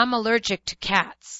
I'm allergic to cats.